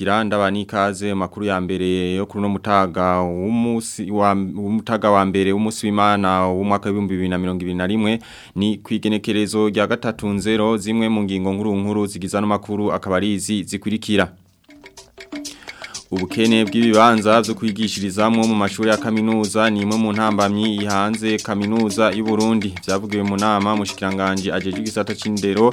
ndabani ikaze makuru ya mbere yo kuri no mutaga umunsi wa mutaga wa mbere umunsi w'Imana w'umwaka wa 2021 ni kwigenekerezo rya gatatu nzero zimwe mu ngingo nkuru nkuru zigiza no makuru akabarizi zikurikira ubukene bw'ibibanza byo kwigishirizamwo mu mashuri ya kaminuza ni imwe mu ntambamyi ihanze kaminuza y'u Burundi byavugiwe mu nama mushikiranganje ajeje igisata c'indero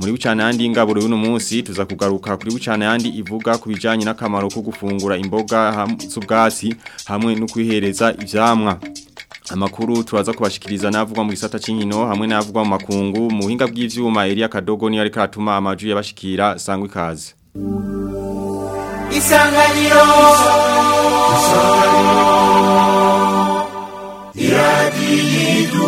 muri bucana yandi ingaburo y'uno munsi tuza kugaruka kuri bucana yandi ivuga ku bijyanye n'akamaro ko gufungura imboga z'ubwatsi hamwe no kwihereza ibyamwa amakuru turaza kubashikiriza n'avugwa mu gisata cy'inkino hamwe n'avugwa mu makungu mu buhinga bw'ivyuma Elia Kadogo ni ariko atuma amaju yabashikira sangwe kaze Isanganiro Isanganiro Iradi yidu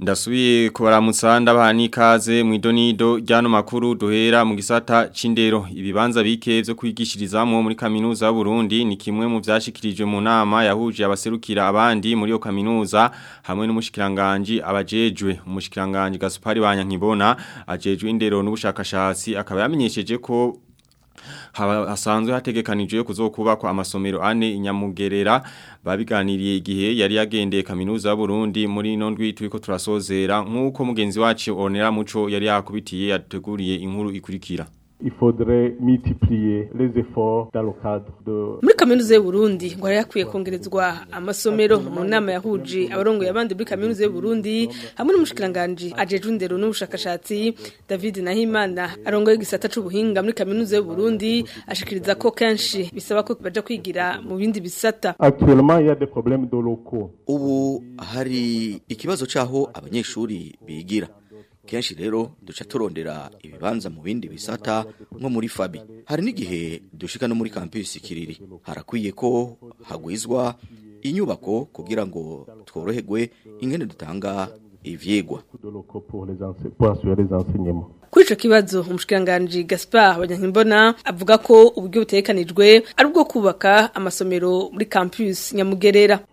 Ndasubiye kubaramutsa ndabaha n'ikaze mu idonido ry'ano makuru duhera mu gisata c'indero ibibanza bike byo kwigishirizamwo muri kaminuza y'Uburundi ni kimwe mu vyashikirijwe mu nama yahuje abaserukira abandi muri yo kaminuza hamwe n'umushikiranganje abajejwe umushikiranganje Gaspar Banyankibona ajejwe indero n'ubushakashatsi akaba yamenyesheje ko hasanzwe hategekanijwe yo kuzokubakwa amasomero ane inyamugerera babiganiriye igihe yari yagendeye kaminuza y'Burundi muri nondwi turiko turasozera nkuko mugenzi wacu Onera Muco yari yakubitiye yateguriye inkuru ikurikira muri kaminuza y'Uburundi ngo hari kongerezwa amasomero mu nama yahuje abarongo abandi muri kaminuza Burundi hamwe n'umushikiranganje ajeje indero n'ubushakashatsi David Nahimana arongoye igisata c'ubuhinga muri kaminuza Burundi ashikiriza ko kenshi bisaba ko bajya kwigira mu bindi bisata ubu hari ikibazo cyaho abanyeshuri bigira kenshi rero duca turondera ibibanza mu bindi bisata nko muri fabi hari n'igihe dushika no muri kampisi kiriri harakwiye ko hagwizwa inyubako kugira ngo tworoherwe ingene dutanga ivyigwa kuri ico kibazo umushikiranganji Gaspard Banyankimbona avuga ko uburyo butekanijwe ari ubwo kubaka amasomero muri campus Nyamugerera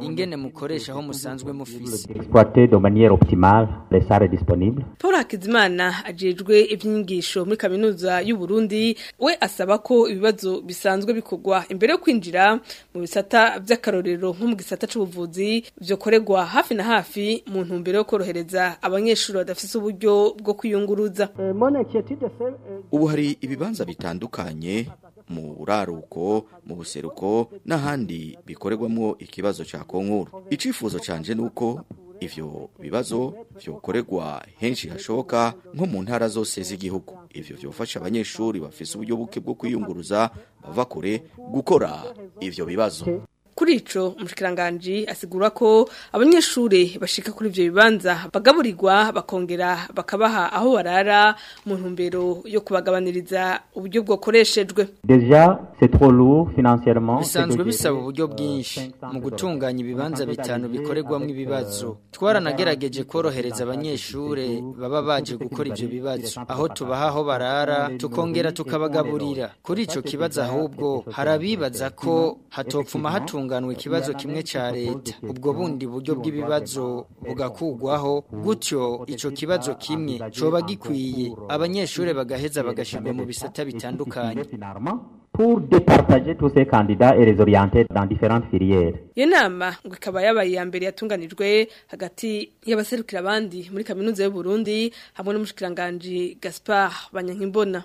ingene mukoresha aho musanzwe mufise paul hakizimana ajejwe iby'inyigisho muri kaminuza y'uburundi we asaba ko ibibazo bisanzwe bikorwa imbere yo kwinjira mu bisata by'akarorero nko mu gisata cy'ubuvuzi byokorerwa hafi na hafi mu ntumbero yo korohereza abanyeshuri badafite uburyo bwo kwiyunguruza eh, eh, ubu hari ibibanza bitandukanye mu buraruko mu buseruko n'ahandi bikorerwamo ikibazo cya konkuru icyifuzo cyanje ni uko ivyo bibazo vyokorerwa henshi hashoboka nko mu ntara zose z'igihugu ivyo vyofasha abanyeshuri bafise uburyo buke bwo kwiyunguruza bava kure gukora ivyo bibazo kuri ico asigura ko abanyeshuri bashika kuri ivyo bibanza bagaburirwa bakongera bakabaha aho barara mu ntumbero yo kubagabaniriza uburyo bwokoreshejwe deja c'est trop lourd financièrement bisanzwe bisaba uburyo bwinshi euh, mu gutunganya ibibanza bitanu bikoregwamo ibibazo euh, twaranagerageje korohereza abanyeshure baba baje gukora ibyo bibazo aho tubaha aho barara tukongera tukabagaburira kuri ico kibazo ahubwo harabibaza ko hatopfuma hatunga hatunganwa ikibazo kimwe cya leta ubwo bundi buryo bw'ibibazo bugakugwaho gutyo ico kibazo kimwe coba gikwiye abanyeshuri bagaheza bagashirwa mu bisata bitandukanye pour départager tous ces candidats et les orienter dans différentes filières. Yenama ngikaba yabaye ya mbere yatunganijwe hagati y'abaserukira abandi muri kaminuza y'u Burundi hamwe n'umushikiranganje Gaspard Banyankimbona.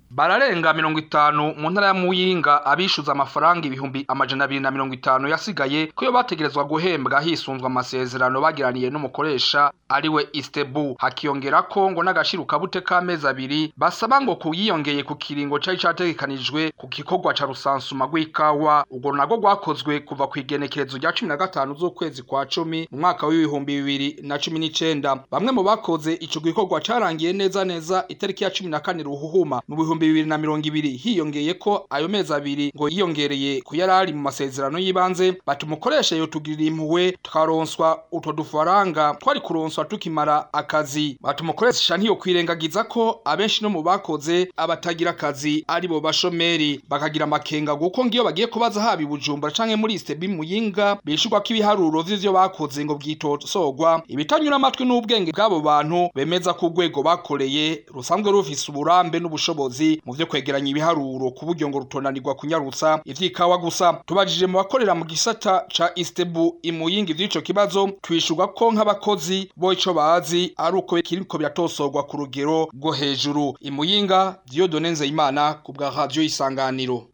bararenga mirongo itanu mu ntara ya Muyinga abishyuza amafaranga ibihumbi amajana abiri na mirongo itanu yasigaye ko bategerezwa guhembwa hisunzwe amasezerano bagiraniye n'umukoresha ariwe Istebu hakiongera ko ngo n'agashira kabute k'amezi abiri basaba ngo kuyiyongeye ku kiringo cari categekanijwe ku gikorwa ca rusansuma rw'ikawa urwo narwo rwakozwe kuva kw'igenekerezo rya cumi na gatanu z'ukwezi kwa cumi mu mwaka w'ibihumbi bibiri na cumi n'icenda bamwe mu bakoze ico gikorwa carangiye neza neza itariki ya cumi na kane ruhuhuma mu bihumbi bibiri na mirongo ibiri hiyongeye ko ayo mezi abiri ngo yiyongereye ku ari mu masezerano y'ibanze bati umukoresha yotugirira impuhwe tukaronswa utwo dufaranga twari kuronswa tuba tukimara akazi batumukoresha ntiyokwirengagiza ko abenshi no mu bakoze abatagira akazi ari bo bashomeri bakagira amakenga kuko ngiyo bagiye kubaza haba ibujumbura canke muri istebi muyinga bishurwa ko ibiharuro vy'ivyo bakoze ngo bwitosogwa ibitanyura amatwi n'ubwenge bw'abo bantu bemeza ku rwego bakoreye rusanzwe rufise uburambe n'ubushobozi mu vyo kwegeranya ibiharuro ku buryo ngo rutonanirwa kunyarutsa ivy'ikawa gusa tubajije mu bakorera mu gisata ca istebu imuyinga ivy'ico kibazo twishurwa ko nk'abakozi bo ngo bazi ari uko kiriko biratosorwa ku rugero rwo hejuru imuyinga Dieudonne Nzeyimana ku bwa radio isanganiro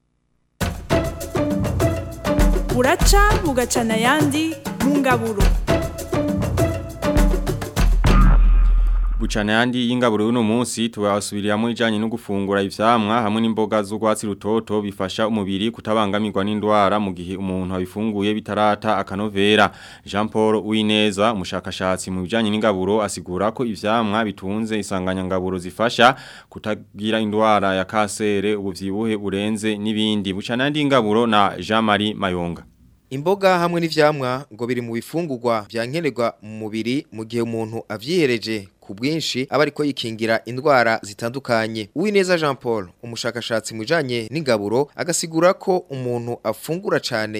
buraca bugacana ayandi mu ngaburo kucana yandi y'ingaburo y'uno munsi tubasubiriyamo ijanye no gufungura ivyamwa hamwe n'imboga z'urwatsi rutoto bifasha umubiri kutabangamirwa n'indwara mu gihe umuntu abifunguye bitarata akanovera Jean Paul Uwineza umushakashatsi mu bijanye n'ingaburo asigura ko ivyamwa bitunze isanganya ngaburo zifasha kutagira indwara ya kasere ubuvyibuhe burenze n'ibindi bucana yandi ingaburo na Jean Marie Mayonga Imboga hamwe n'ivyamwa ngo biri mu bifungurwa byankenerwa mu mubiri mu gihe umuntu avyihereje ku bwinshi aba yikingira indwara zitandukanye uwineza jean paul umushakashatsi mujanye bijyanye n'ingaburo agasigura ko umuntu afungura cyane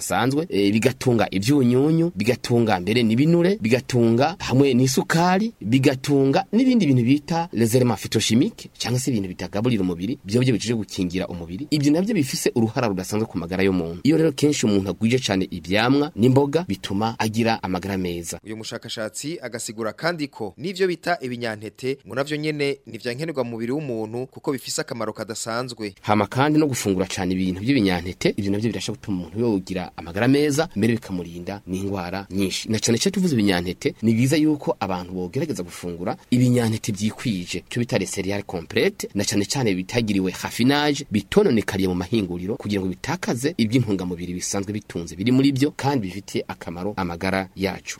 rudasanzwe eh, bigatunga ibyunyunyu bigatunga mbere n'ibinure bigatunga hamwe n'isukari bigatunga n'ibindi bintu bita rezerema fitoshimike cyangwa se ibintu bitagaburira umubiri byo byo bicuje gukingira umubiri ibyo nabyo bifise uruhara rudasanzwe ku magara y'umuntu iyo rero kenshi umuntu agwije cyane ibyamwa n'imboga bituma agira amagara meza uyu mushakashatsi agasigura kandi ko n'ibyo bita ibinyantete ngo navyo nyene ni vyankenerwa mu mubiri w'umuntu kuko bifise akamaro kadasanzwe hama kandi no gufungura cyane ibintu by'ibinyantete umunyantete ibyo nabyo birasha gutuma umuntu yogira amagara meza mbere bikamurinda n'indwara nyinshi na cyane cyane tuvuze ibinyampeke ni byiza yuko abantu bogerageza gufungura ibinyantete byikwije cyo bita reseriyare komplete na cyane cyane bitagiriwe hafinaje bitononekariye mu mahinguriro kugira ngo bitakaze iby'intungamubiri bisanzwe bitunze biri muri byo kandi bifitiye akamaro amagara yacu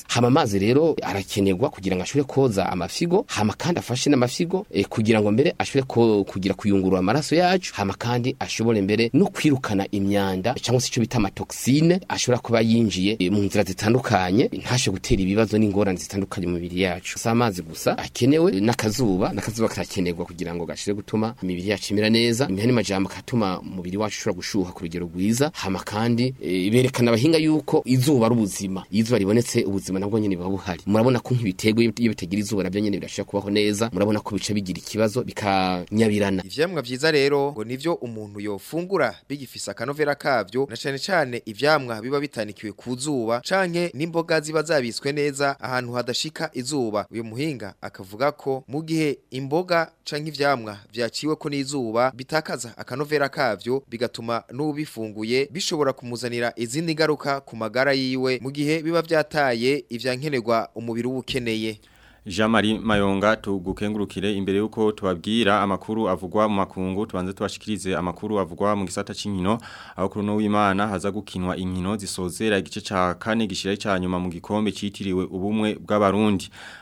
hama amazi rero arakenerwa kugira ngo ashobore koza amafigo hama kandi afashe n'amafigo e, kugira ngo mbere ashobore kugira kuyungurura amaraso yacu hama kandi ashobore mbere no kwirukana imyanda cyangwa se icyo bita amatoxine ashobora kuba yinjiye mu nzira zitandukanye ntashe gutera ibibazo n'ingorane zitandukanye mu mibiri yacu si amazi gusa akenewe n'akazuba akazuba n'akazuba karakenerwa kugira ngo gashire gutuma imibiri yacu imera neza imihani majambo katuma umubiri wacu ushobora gushuha ku rugero rwiza hama kandi eh, berekana abahinga yuko izuba ari ubuzima izuba ribonetse ubuzima nabwo nyene buba buhari murabona ko nk'ibitego iyo bitagira izuba nabyo nyene birashobora kubaho neza murabona ko bica bigira ikibazo bikanyabirana ivyamwa vyiza rero ngo nivyo umuntu yofungura bigifisa akanovera kabyo na cyane cane ivyamwa biba bitanikiwe ku zuba canke n'imboga ziba zabitswe neza ahantu hadashika izuba uyu muhinga akavuga ko mu gihe gihe imboga canke ivyamwa vyaciwe ko n'izuba bitakaza akanovera kavyo bigatuma n'ubifunguye bishobora kumuzanira izindi ngaruka ku magara yiwe mu gihe biba vyataye ivyankenerwa umubiri uwukeneye Jean-Marie Mayonga tugukengurukire imbere yuko tubabwira amakuru avugwa mu makungu tubanze tubashikirize amakuru avugwa mu gisata c'inkino aho kuri w'Imana haza gukinwa inkino zisozera igice ca kane gishira cyanyuma mu gikombe cyitiriwe ubumwe bw'abarundi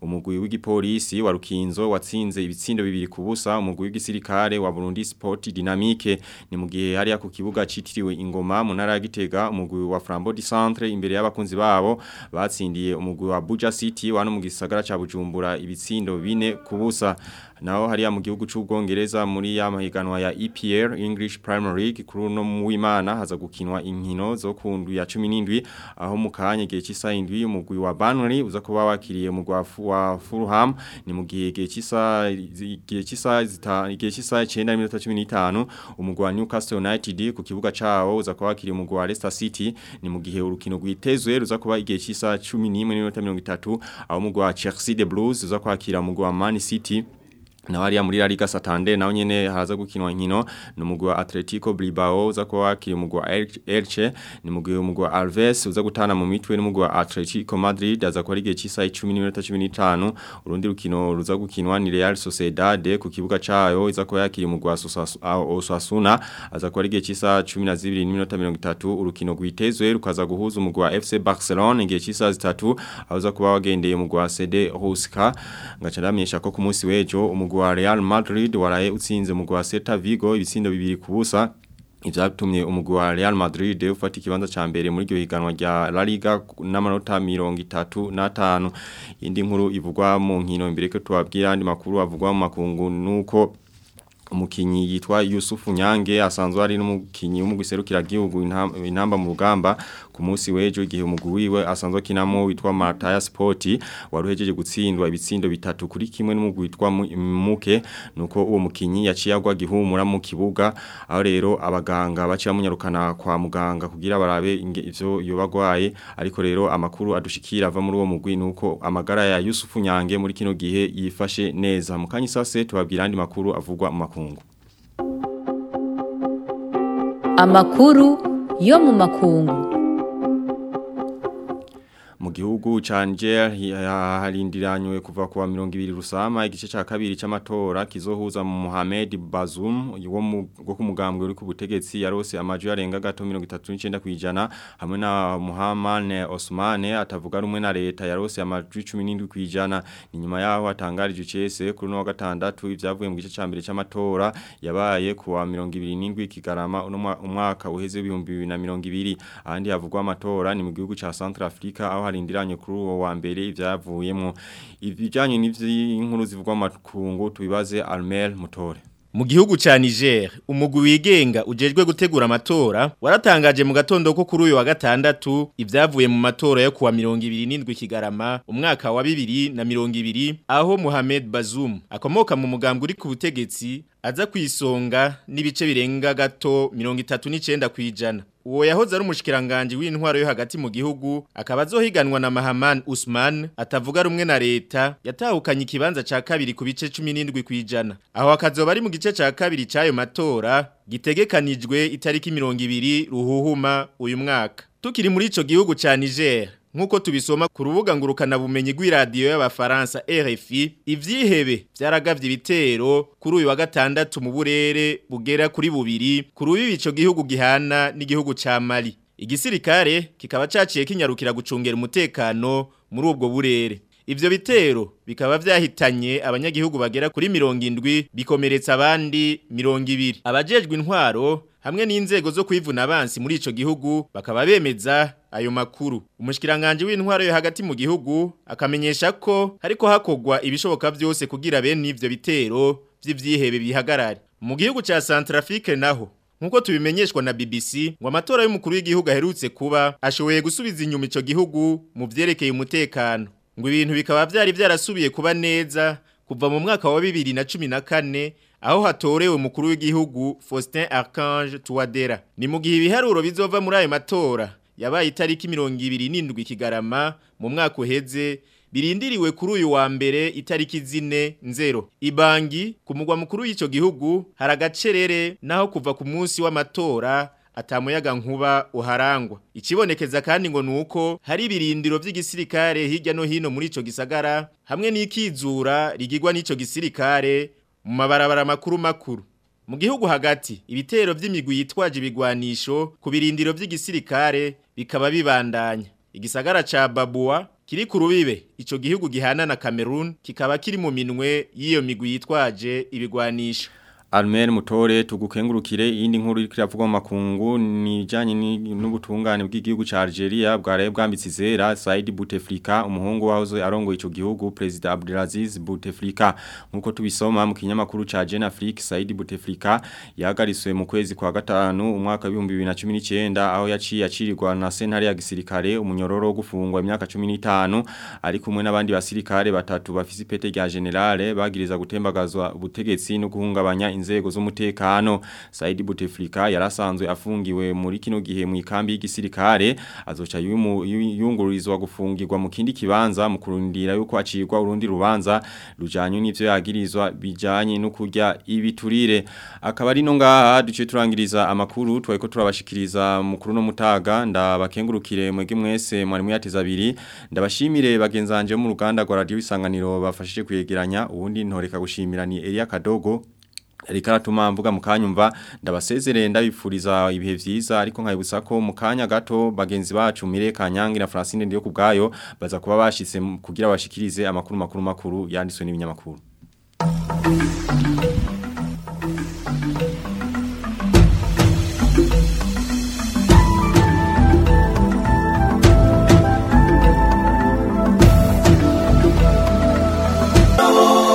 umugwi w'igipolisi umuyobozi wa watsinze ibitsindo bibiri ku busa umugwi w'igisirikare wa Burundi Sport Dynamique ni mu gihe hari ku kibuga citiriwe ingoma mu ntara ya Gitega umugwi wa Flambeau du Centre imbere y'abakunzi babo batsindiye umugwi wa Buja City wa no mu gisagara ca Bujumbura ibitsindo bine kubusa busa naho hariya mu gihugu cy'ubwongereza muri ya mahiganwa ya EPL English Primary kikuruno muwimana haza kukinwa inkino zo ndu ya 17 aho mu kanya gechisa cy'isa 7 wa Burnley uza kuba wakiriye mu wa Fulham ni mu gechisa gihe cy'isa gihe cy'isa gihe cy'isa 9:15 umugwi wa Newcastle United ku kibuga cawo uza kuba umugwi wa Leicester City ni mu gihe urukino gwitezwe ruza kuba igihe cy'isa 11:30 aho umugwi wa Chelsea de Blues uza kwakira umugwi Man City na wali ya mulira lika satande nao njene haraza gukinwa nkino ni umugwi wa Atletico Bilbao uza kuwa wakiri umugwi wa Elche ni umugwi umugwi wa Alves uza gutana mu mitwe ni umugwi wa Atletico Madrid aza kwa lige chisa 10:15 urundi rukino ruza gukinwa ni Real Sociedad ku kibuga cayo iza kuwa yakiri umugwi wa Osasuna aza kuwa lige chisa 12:30 urukino gwitezwe rukaza guhuza umugwi wa FC Barcelona ngiye chisa zitatu aza kuba wagendeye umugwi wa CD Huesca ngacandamenyesha ko ku munsi wejo umugwi rwa Real Madrid waraye utsinze mu gwa Celta Vigo ibitsindo bibiri ku busa ivyatumye umugwi wa Real Madrid ufata ikibanza ca mbere muri iryo higanwa rya La Liga n'amanota 35 indi nkuru ivugwa mu nkino imbere ko tubabwira andi makuru avugwa mu makungu nuko umukinyi yitwa Yusuf Nyange asanzwe ari n'umukinyi w'umugwiserukira gihugu intamba mu rugamba ku munsi w'ejo igihe umugwi asanzwe akinamo witwa Martaya Sport waruhejeje gutsindwa ibitsindo bitatu kuri kimwe n'umugwi witwa Muke nuko uwo mukinyi yaciye gihumura mu kibuga aho rero abaganga baciye munyarukana kwa muganga kugira barabe ivyo yobagwaye ariko rero amakuru adushikira ava muri uwo mugwi nuko amagara ya Yusufu Nyange muri kino gihe yifashe neza mukanyi sase tubabwira andi makuru avugwa mu makungu amakuru yo mu makungu mu gihugu canje harindiranywe kuva kuwa 200 rusama igice ca kabiri c'amatora kizohuza mu Mohamed Bazoum wo mu go kumugambwe uri ku butegetsi yarose amaji yarenga gato 39 kwijana hamwe na Muhammad Osman atavuga rumwe na leta yarose amaji 17 kwijana ni nyuma yaho atangarije cese kuri no gatandatu ivyavuye mu gice ca mbere c'amatora yabaye kuwa 27 kigarama umwaka uheze 2022 Andi havugwa amatora ni mu gihugu ca Central Africa aho barindiranye kuri uwo wa mbere ibyavuyemo ibijyanye n'iby'inkuru zivugwa amakungu tubibaze Armel Mutore mu gihugu cha Niger umugwi wigenga ujejwe gutegura amatora waratangaje mu gatondo ko kuri uyu wa gatandatu ibyavuye mu matora yo kuwa mirongo ibiri n’indwi kigarama umwaka wa bibiri na mirongo ibiri aho Mohamed Bazoum akomoka mu mugambwe uri ku butegetsi aza ku isonga n'ibice birenga gato mirongo itatu n'icyenda ku ijana uwo yahoze ari umushikiranganji w'intwaro yo hagati mu gihugu akaba azohiganwa na Mahaman Usman atavuga rumwe na leta yatahukanye ikibanza ca kabiri ku bice 17 kwijana aho akazoba ari mu gice ca kabiri cayo matora gitegekanijwe itariki 20 ruhuhuma uyu mwaka tukiri muri ico gihugu ca Niger nk'uko tubisoma ku rubuga ngurukanabumenyi rw'iradiyo y'abafaransa RFI ibyihebe byaragabye ibitero kuri uyu wa gatandatu mu burere bugera kuri bubiri kuri uyu ico gihugu gihana n'igihugu ca Mali igisirikare kikaba caciye kinyarukira gucungera umutekano muri ubwo burere Ivyo bitero bikaba vyahitanye abanyagihugu bagera kuri mirongo indwi bikomeretsa abandi mirongo ibiri abajejwe intwaro hamwe n'inzego zo kwivuna abansi muri ico gihugu bakaba bemeza ayo makuru umushikiranganje w'intwaro yo hagati mu gihugu akamenyesha ko ariko hakogwa ibishoboka byose kugira bene ivyo bitero vy'ivyihebe bihagarare mu gihugu cya Centrafrique naho Nkuko tubimenyeshwa na BBC ngo amatora y'umukuru w'igihugu aherutse kuba ashoboye gusubiza inyuma ico gihugu mu byerekeye umutekano ngo ibintu bikaba byari byarasubiye kuba neza kuva mu mwaka wa bibiri na na cumi kane, aho hatorewe umukuru w'igihugu Faustin Archange Touadera ni mu gihe ibiharuro bizova muri ayo matora yabaye itariki mirongo ibiri n'indwi kigarama mu mwaka uheze birindiriwe kuri uyu wa mbere itariki zine nzero ibangi ku mugwa mukuru w'icyo gihugu hari agacerere naho kuva ku munsi w'amatora atamuyaga nkuba uharangwa ikibonekeza kandi ngo ni uko hari ibirindiro by'igisirikare hirya no hino muri icyo gisagara hamwe n'ikizura rigigwa n’icyo gisirikare mu mabarabara makuru makuru mu gihugu hagati ibitero by'imigwi yitwaje ibigwanisho ku birindiro by'igisirikare bikaba bibandanya igisagara cya Babua kiri ku rubibe icyo gihugu gihana na Cameroon kikaba kiri mu minwe y'iyo migwi yitwaje ibigwanisho Almer mutore tugukengurukire iyindi nkuru iriko iravugwa mu makungu nijanye n'ubutungane bw'igihugu ca Algeria bwaraye bwambitse zera Said Bouteflika umuhungu wahoze arongoye ico gihugu President Abdelaziz Bouteflika nkuko tubisoma mu kinyamakuru cha Jeune Afrique Said Bouteflika yagariswe mu kwezi kwa gatanu umwaka wa 2019 aho yaciye acirirwa na sentare ya gisirikare umunyororo wo gufungwa imyaka 15 ari kumwe n'abandi basirikare batatu bafise ipete rya generale bagiriza gutembagazwa ubutegetsi no guhungabanya inzego z'umutekano Said Bouteflika yarasanzwe afungiwe muri kino gihe mu ikambi y'igisirikare azoca yungururizwa gufungirwa mu kindi kibanza mu kurundira yuko acirwa urundi rubanza rujanye n'ivyo yagirizwa bijanye no kurya ibiturire akaba ari no ngaha duce turangiriza amakuru twariko turabashikiriza mukuru no mutaga ndabakengurukire mwege mwese mwarimu yateza abiri ndabashimire bagenzanje mu ruganda rwa radio isanganiro bafashije kuyegeranya ubundi ntoreka gushimira ni Elia Kadogo rikaratuma mvuga mukanyumva ndabasezereye ndabifuriza ibihe vyiza ariko nkayibutsa ko mukanya gato bagenzi bacu Mire Kanyangi na Francine ndiyo kubgayo baza kuba bashitse kugira bashikirize amakuru makuru makuru yanditswe n'ibinyamakuru